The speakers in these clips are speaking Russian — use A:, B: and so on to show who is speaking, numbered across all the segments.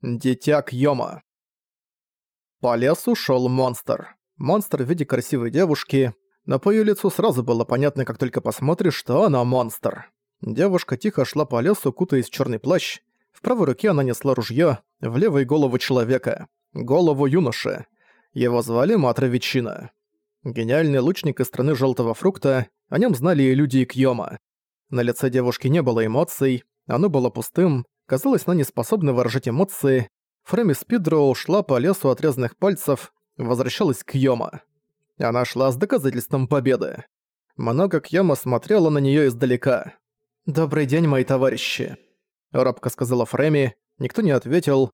A: Дитя Кьёма. По лесу шел монстр. Монстр в виде красивой девушки, но по её лицу сразу было понятно, как только посмотришь, что она монстр. Девушка тихо шла по лесу, кутаясь в чёрный плащ. В правой руке она несла ружьё, в левой голову человека, голову юноши. Его звали Матра Ветчина. Гениальный лучник из страны Жёлтого Фрукта, о нём знали и люди Кьёма. На лице девушки не было эмоций, оно было пустым, Казалось, она не способна выражать эмоции. Фрейми Спидроу шла по лесу отрезанных пальцев, возвращалась к Йома. Она шла с доказательством победы. Много Кьяма смотрела на неё издалека. «Добрый день, мои товарищи», — робко сказала Фрейми. Никто не ответил.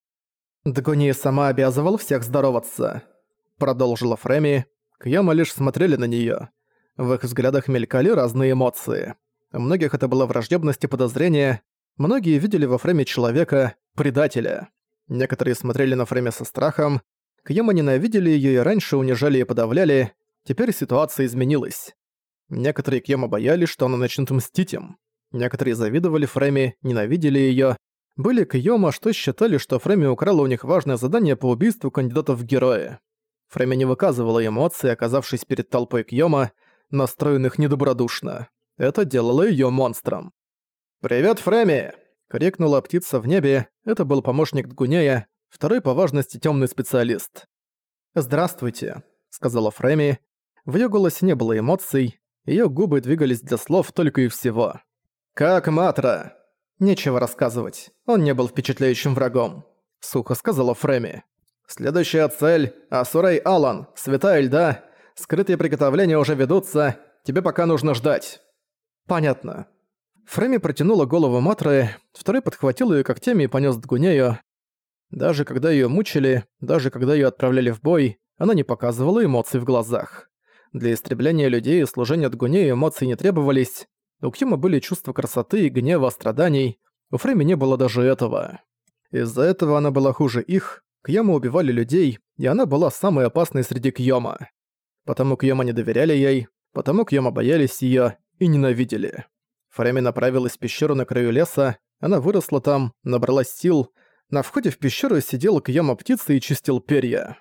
A: «Дгуни сама обязывал всех здороваться», — продолжила Фрейми. Кьяма лишь смотрели на неё. В их взглядах мелькали разные эмоции. У многих это было враждебность и подозрение, Многие видели во Фреме человека, предателя. Некоторые смотрели на Фреме со страхом. Кьяма ненавидели её и раньше унижали и подавляли. Теперь ситуация изменилась. Некоторые Кьяма боялись, что она начнет мстить им. Некоторые завидовали Фреме, ненавидели её. Были Кьёма, что считали, что Фреме украла у них важное задание по убийству кандидатов в герои. Фреме не выказывала эмоций, оказавшись перед толпой Кьёма, настроенных недобродушно. Это делало её монстром. «Привет, Фреми!» — крикнула птица в небе. Это был помощник Дгуняя, второй по важности темный специалист. «Здравствуйте», — сказала Фреми. В её голосе не было эмоций, её губы двигались для слов только и всего. «Как Матра?» «Нечего рассказывать, он не был впечатляющим врагом», — сухо сказала Фреми. «Следующая цель — Асурей Алан, Святая Льда. Скрытые приготовления уже ведутся, тебе пока нужно ждать». «Понятно», Фрейми протянула голову Матры, второй подхватил ее когтями и понес Дгунею. Даже когда ее мучили, даже когда ее отправляли в бой, она не показывала эмоций в глазах. Для истребления людей и служения Дгунею эмоций не требовались. У Кьюма были чувства красоты и гнева, страданий. У Фрейми не было даже этого. Из-за этого она была хуже их, Кьяма убивали людей, и она была самой опасной среди Кьёма. Потому Кьёма не доверяли ей, потому Кьёма боялись её и ненавидели. Фреми направилась в пещеру на краю леса, она выросла там, набралась сил. На входе в пещеру сидел Кьяма птицы и чистил перья.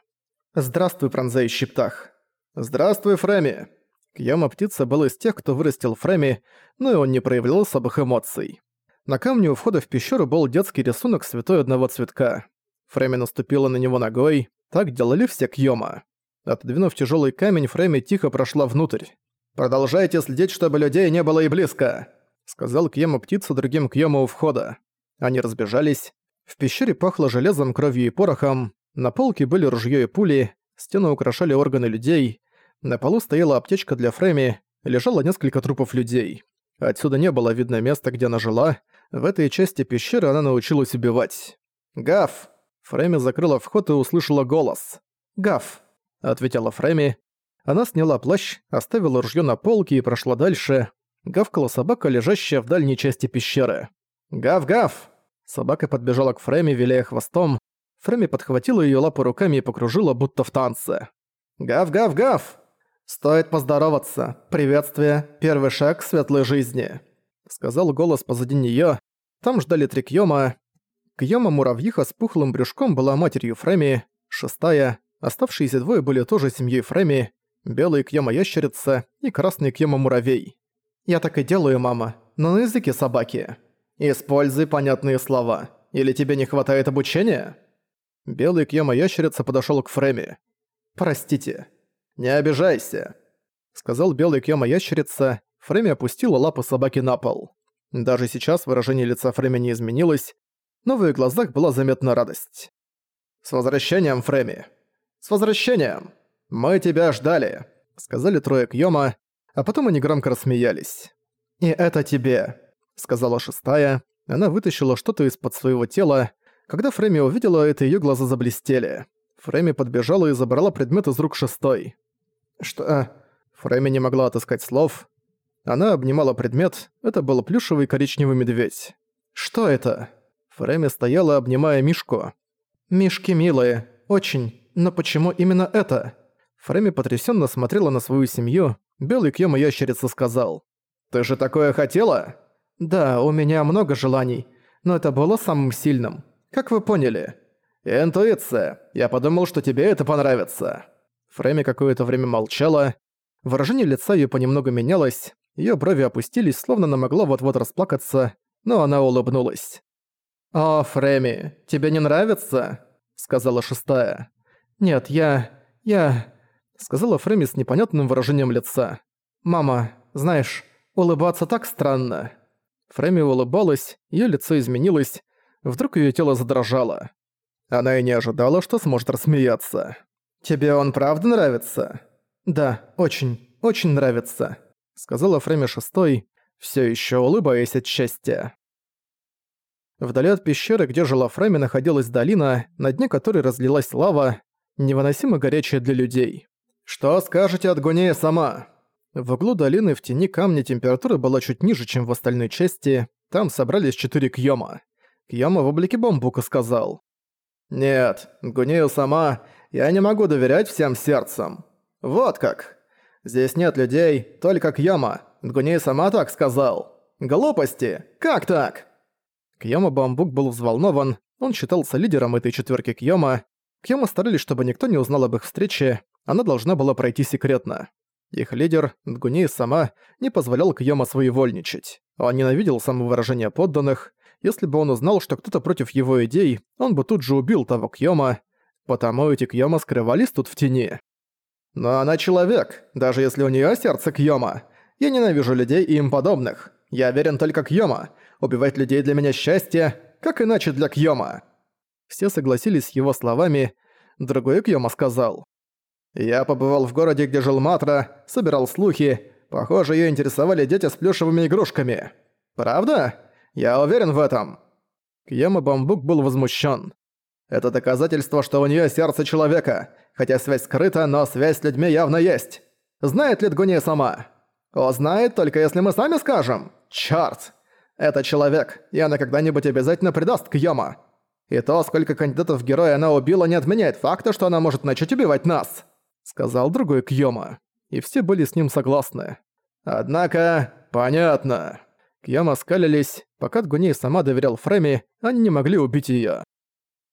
A: «Здравствуй, пронзающий птах!» «Здравствуй, Фреми!» Кьяма птица был из тех, кто вырастил Фреми, но и он не проявлял особых эмоций. На камне у входа в пещеру был детский рисунок святой одного цветка. Фреми наступила на него ногой, так делали все Кьёма. Отодвинув тяжелый камень, Фреми тихо прошла внутрь. «Продолжайте следить, чтобы людей не было и близко!» Сказал Кьема птица другим Кьема у входа. Они разбежались. В пещере пахло железом, кровью и порохом. На полке были ружьё и пули, стены украшали органы людей. На полу стояла аптечка для Фрейми, лежало несколько трупов людей. Отсюда не было видно места, где она жила. В этой части пещеры она научилась убивать. «Гав!» Фрейми закрыла вход и услышала голос. «Гав!» — ответила Фрейми. Она сняла плащ, оставила ружьё на полке и прошла дальше гавкала собака, лежащая в дальней части пещеры. «Гав-гав!» Собака подбежала к Фрейме, виляя хвостом. Фрейми подхватила её лапы руками и покружила, будто в танце. «Гав-гав-гав!» «Стоит поздороваться. Приветствие. Первый шаг к светлой жизни», — сказал голос позади неё. Там ждали три Кьёма. Кьёма муравьиха с пухлым брюшком была матерью Фрейми, шестая. Оставшиеся двое были тоже семьей Фрейми, белый Кьёма-ящерица и красный Кьёма-муравей. «Я так и делаю, мама, но на языке собаки. Используй понятные слова. Или тебе не хватает обучения?» Белый Кьяма-ящерица подошёл к Фрейме. «Простите». «Не обижайся», — сказал белый Кьяма-ящерица. Фрейми опустила лапы собаки на пол. Даже сейчас выражение лица Фрейми не изменилось, но в её глазах была заметна радость. «С возвращением, Фрейми!» «С возвращением! Мы тебя ждали!» — сказали трое Кьёма, а потом они громко рассмеялись. «И это тебе», — сказала шестая. Она вытащила что-то из-под своего тела. Когда Фрейми увидела это, её глаза заблестели. Фрейми подбежала и забрала предмет из рук шестой. «Что?» Фрейми не могла отыскать слов. Она обнимала предмет, это был плюшевый коричневый медведь. «Что это?» Фрейми стояла, обнимая Мишку. «Мишки милые, очень, но почему именно это?» Фрейми потрясенно смотрела на свою семью, Белый Кьёма ящерица сказал. «Ты же такое хотела?» «Да, у меня много желаний, но это было самым сильным. Как вы поняли?» «Интуиция. Я подумал, что тебе это понравится». Фрейми какое-то время молчала. Выражение лица её понемногу менялось, её брови опустились, словно она могла вот-вот расплакаться, но она улыбнулась. «О, Фрейми, тебе не нравится?» — сказала шестая. «Нет, я... я...» — сказала Фрейми с непонятным выражением лица. «Мама, знаешь, улыбаться так странно». Фрейми улыбалась, её лицо изменилось, вдруг её тело задрожало. Она и не ожидала, что сможет рассмеяться. «Тебе он правда нравится?» «Да, очень, очень нравится», — сказала Фрейми шестой, всё ещё улыбаясь от счастья. Вдали от пещеры, где жила Фрейми, находилась долина, на дне которой разлилась лава, невыносимо горячая для людей. «Что скажете от Гунея сама?» В углу долины в тени камня температура была чуть ниже, чем в остальной части, там собрались четыре кьёма. Кьёма в облике бамбука сказал. «Нет, Гунею сама, я не могу доверять всем сердцем. Вот как. Здесь нет людей, только Кьяма. Гуней сама так сказал. Глупости! Как так?» Кьяма Бамбук был взволнован, он считался лидером этой четверки Кьяма. Кьяма старались, чтобы никто не узнал об их встрече, она должна была пройти секретно. Их лидер, Нгуней сама, не позволял Кьяма своевольничать. Он ненавидел самовыражение подданных, если бы он узнал, что кто-то против его идей, он бы тут же убил того Кьёма, потому эти Кьёма скрывались тут в тени. Но она человек, даже если у неё сердце Кьёма. Я ненавижу людей и им подобных. Я верен только Кьёма. Убивать людей для меня счастье, как иначе для Кьёма. Все согласились с его словами, другой Кьёма сказал. Я побывал в городе, где жил Матра, собирал слухи. Похоже, её интересовали дети с плюшевыми игрушками. Правда? Я уверен в этом». Кьяма Бамбук был возмущен. «Это доказательство, что у нее сердце человека. Хотя связь скрыта, но связь с людьми явно есть. Знает ли Дгуния сама? О, знает, только если мы сами скажем. Чёрт! Это человек, и она когда-нибудь обязательно предаст Кьяма. И то, сколько кандидатов в героя она убила, не отменяет факта, что она может начать убивать нас», — сказал другой Кьёма. И все были с ним согласны. «Однако, понятно». Кьяма скалились, пока Дгуней сама доверял Фреми, они не могли убить её.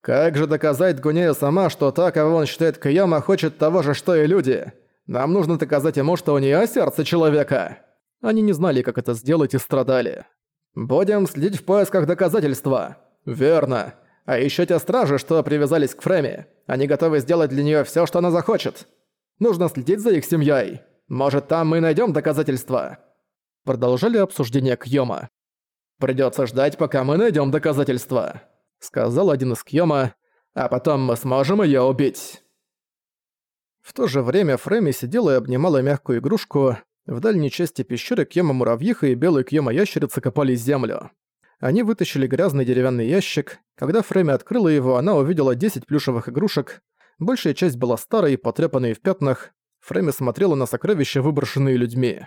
A: «Как же доказать Дгунею сама, что та, кого он считает Кьяма, хочет того же, что и люди? Нам нужно доказать ему, что у неё сердце человека!» Они не знали, как это сделать и страдали. «Будем следить в поисках доказательства». «Верно. А ещё те стражи, что привязались к Фреми. Они готовы сделать для неё всё, что она захочет. Нужно следить за их семьёй. Может, там мы найдём доказательства». Продолжали обсуждение Кьёма. «Придётся ждать, пока мы найдём доказательства», — сказал один из Кьёма, «а потом мы сможем её убить». В то же время Фрейми сидела и обнимала мягкую игрушку. В дальней части пещеры Кьёма-муравьиха и белый Кьёма-ящерица копали землю. Они вытащили грязный деревянный ящик. Когда Фрейми открыла его, она увидела 10 плюшевых игрушек. Большая часть была старой, потрепанной в пятнах. Фрейми смотрела на сокровища, выброшенные людьми.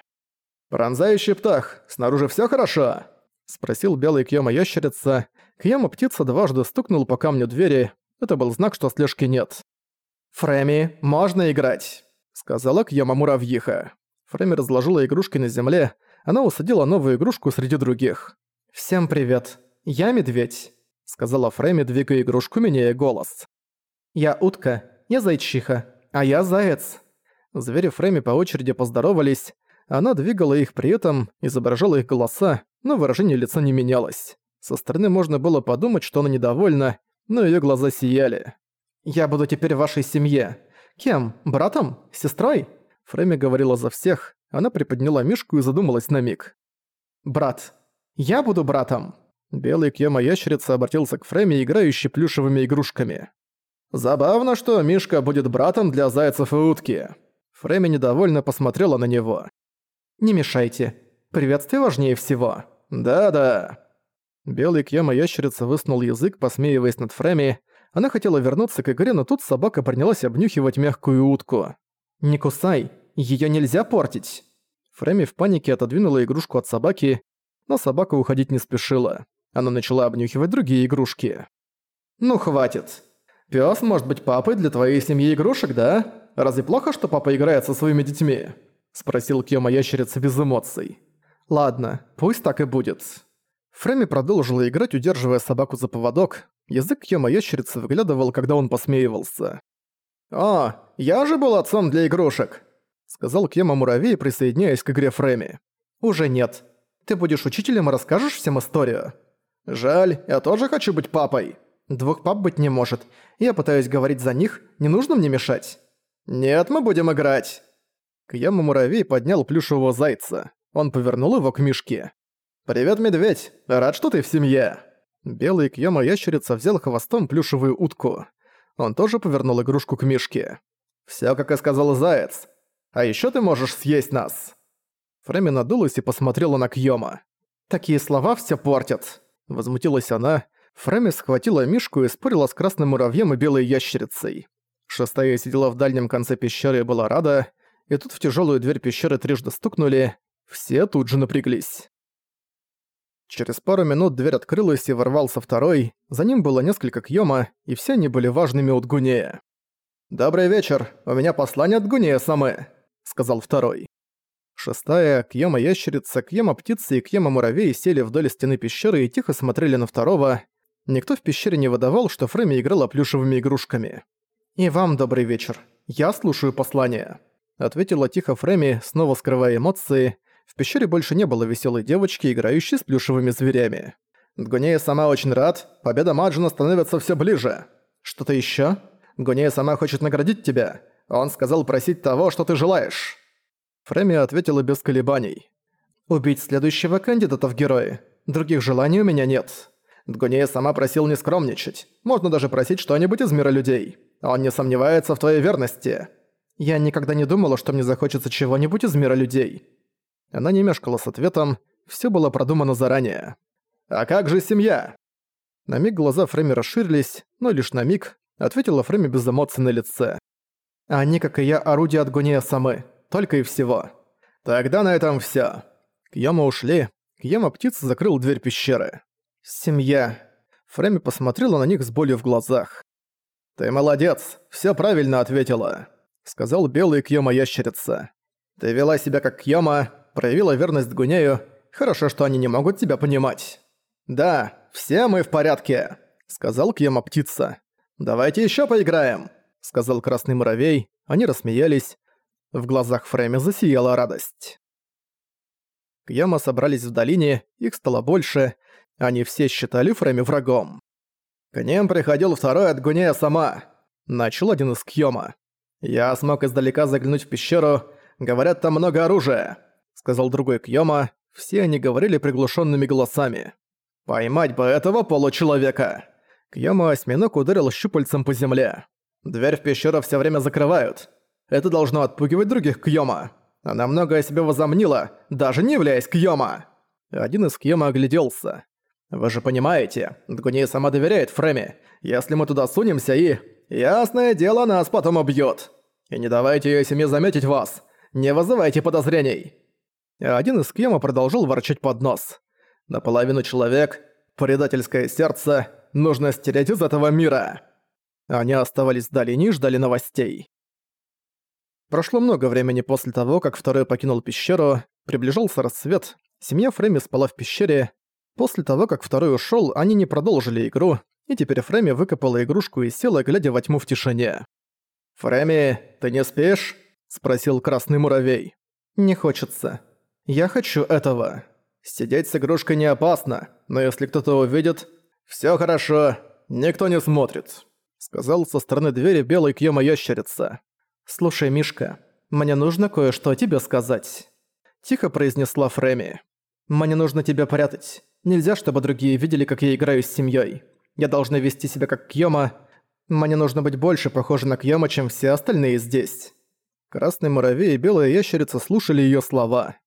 A: «Пронзающий птах, снаружи всё хорошо?» — спросил белый Кьёма-ящерица. Кьёма-птица дважды стукнул по камню двери. Это был знак, что слежки нет. «Фрэмми, можно играть?» — сказала Кьёма-муравьиха. Фрэмми разложила игрушки на земле. Она усадила новую игрушку среди других. «Всем привет. Я медведь», — сказала Фрэмми, двигая игрушку, меняя голос. «Я утка, я зайчиха, а я заяц». Звери Фрэмми по очереди поздоровались. Она двигала их при этом, изображала их голоса, но выражение лица не менялось. Со стороны можно было подумать, что она недовольна, но её глаза сияли. «Я буду теперь в вашей семье. Кем? Братом? Сестрой?» Фрейми говорила за всех, она приподняла мишку и задумалась на миг. «Брат. Я буду братом!» Белый Кьяма-ящерица обратился к Фрейме, играющей плюшевыми игрушками. «Забавно, что Мишка будет братом для зайцев и утки». Фрейми недовольно посмотрела на него. Не мешайте. Приветствие важнее всего. Да-да. Белый Кьяма-ящерица высунул язык, посмеиваясь над Фреми. Она хотела вернуться к игре, но тут собака принялась обнюхивать мягкую утку. «Не кусай, её нельзя портить!» Фреми в панике отодвинула игрушку от собаки, но собака уходить не спешила. Она начала обнюхивать другие игрушки. «Ну хватит. Пёс может быть папой для твоей семьи игрушек, да? Разве плохо, что папа играет со своими детьми?» Спросил Кьёма ящерица без эмоций. «Ладно, пусть так и будет». Фрейми продолжила играть, удерживая собаку за поводок. Язык Кьёма ящерицы выглядывал, когда он посмеивался. «О, я же был отцом для игрушек!» Сказал Кьёма муравей, присоединяясь к игре Фрейми. «Уже нет. Ты будешь учителем и расскажешь всем историю?» «Жаль, я тоже хочу быть папой!» «Двух пап быть не может. Я пытаюсь говорить за них, не нужно мне мешать?» «Нет, мы будем играть!» Кьяма муравей поднял плюшевого зайца. Он повернул его к Мишке. «Привет, медведь! Рад, что ты в семье!» Белый Кьяма ящерица взял хвостом плюшевую утку. Он тоже повернул игрушку к Мишке. «Всё, как и сказал заяц. А ещё ты можешь съесть нас!» Фрейми надулась и посмотрела на Кьёма. «Такие слова всё портят!» Возмутилась она. Фрейми схватила Мишку и спорила с красным муравьем и белой ящерицей. Шестая сидела в дальнем конце пещеры и была рада, и тут в тяжёлую дверь пещеры трижды стукнули, все тут же напряглись. Через пару минут дверь открылась и ворвался второй, за ним было несколько кьёма, и все они были важными от Гунея. «Добрый вечер, у меня послание от Гунея самы», — сказал второй. Шестая, Кьёма-ящерица, Кьёма-птица и Кьёма-муравей сели вдоль стены пещеры и тихо смотрели на второго. Никто в пещере не выдавал, что Фрейми играла плюшевыми игрушками. «И вам добрый вечер. Я слушаю послание», — ответила тихо Фрейми, снова скрывая эмоции, в пещере больше не было веселой девочки, играющей с плюшевыми зверями. Гунея сама очень рад, победа Маджина становится все ближе. Что-то еще? Гунея сама хочет наградить тебя. Он сказал просить того, что ты желаешь. Фреми ответила без колебаний. «Убить следующего кандидата в герои. Других желаний у меня нет. Дгунея сама просил не скромничать. Можно даже просить что-нибудь из мира людей. Он не сомневается в твоей верности. Я никогда не думала, что мне захочется чего-нибудь из мира людей. Она не мешкала с ответом, все было продумано заранее. «А как же семья?» На миг глаза Фрейми расширились, но лишь на миг, ответила Фрейми без эмоций на лице. «Они, как и я, орудие от Гунея самы, только и всего». «Тогда на этом всё». Кьяма ушли, Кьяма птица закрыл дверь пещеры. «Семья». Фрейми посмотрела на них с болью в глазах. «Ты молодец, всё правильно ответила», — сказал белый Кьяма ящерица. «Ты вела себя как Кьяма, проявила верность Гунею, хорошо, что они не могут тебя понимать. «Да, все мы в порядке», — сказал Кьяма птица. «Давайте еще поиграем», — сказал красный муравей. Они рассмеялись. В глазах Фрейми засияла радость. Кьяма собрались в долине, их стало больше. Они все считали Фрейми врагом. «К ним приходил второй от Гунея сама», — начал один из Кьяма. «Я смог издалека заглянуть в пещеру. Говорят, там много оружия сказал другой Кьёма, все они говорили приглушенными голосами. «Поймать бы этого получеловека!» Кьёма осьминог ударил щупальцем по земле. «Дверь в пещеру все время закрывают. Это должно отпугивать других Кьёма. Она много о себе возомнила, даже не являясь Кьёма!» Один из Кьёма огляделся. «Вы же понимаете, Дгуней сама доверяет Фреме. Если мы туда сунемся и... Ясное дело, нас потом убьет. И не давайте её семье заметить вас. Не вызывайте подозрений один из Кьяма продолжил ворчать под нос. «Наполовину человек, предательское сердце, нужно стереть из этого мира!» Они оставались в долине и ждали новостей. Прошло много времени после того, как второй покинул пещеру, приближался рассвет, семья Фрейми спала в пещере. После того, как второй ушёл, они не продолжили игру, и теперь Фрейми выкопала игрушку и села, глядя во тьму в тишине. «Фрейми, ты не спишь?» – спросил красный муравей. «Не хочется», я хочу этого. Сидеть с игрушкой не опасно, но если кто-то увидит... Всё хорошо, никто не смотрит», — сказал со стороны двери белый Кьёма-ящерица. «Слушай, Мишка, мне нужно кое-что тебе сказать», — тихо произнесла Фреми. «Мне нужно тебя прятать. Нельзя, чтобы другие видели, как я играю с семьей. Я должна вести себя как Кьёма. Мне нужно быть больше похожа на Кьёма, чем все остальные здесь». Красный муравей и белая ящерица слушали её слова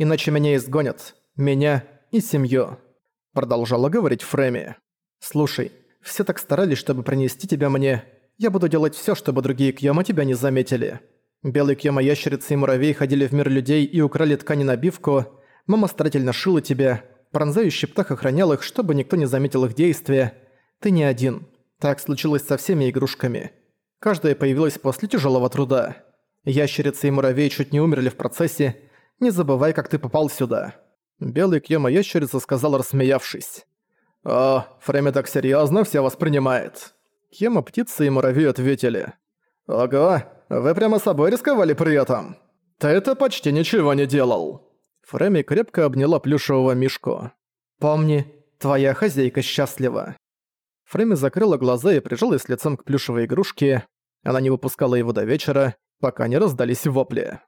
A: иначе меня изгонят. Меня и семью», — продолжала говорить Фрейми. «Слушай, все так старались, чтобы принести тебя мне. Я буду делать все, чтобы другие Кьёма тебя не заметили. Белый Кьёма ящерицы и муравей ходили в мир людей и украли ткани набивку. Мама старательно шила тебя. Пронзающий птах охранял их, чтобы никто не заметил их действия. Ты не один. Так случилось со всеми игрушками. Каждая появилась после тяжелого труда. Ящерицы и муравей чуть не умерли в процессе, не забывай, как ты попал сюда». Белый Кьема ящерица сказал, рассмеявшись. «О, Фрейми так серьезно все воспринимает». Кема, птица и муравей ответили. «Ого, вы прямо собой рисковали при этом. Ты это почти ничего не делал». Фрейми крепко обняла плюшевого мишку. «Помни, твоя хозяйка счастлива». Фрейми закрыла глаза и прижалась лицом к плюшевой игрушке. Она не выпускала его до вечера, пока не раздались вопли.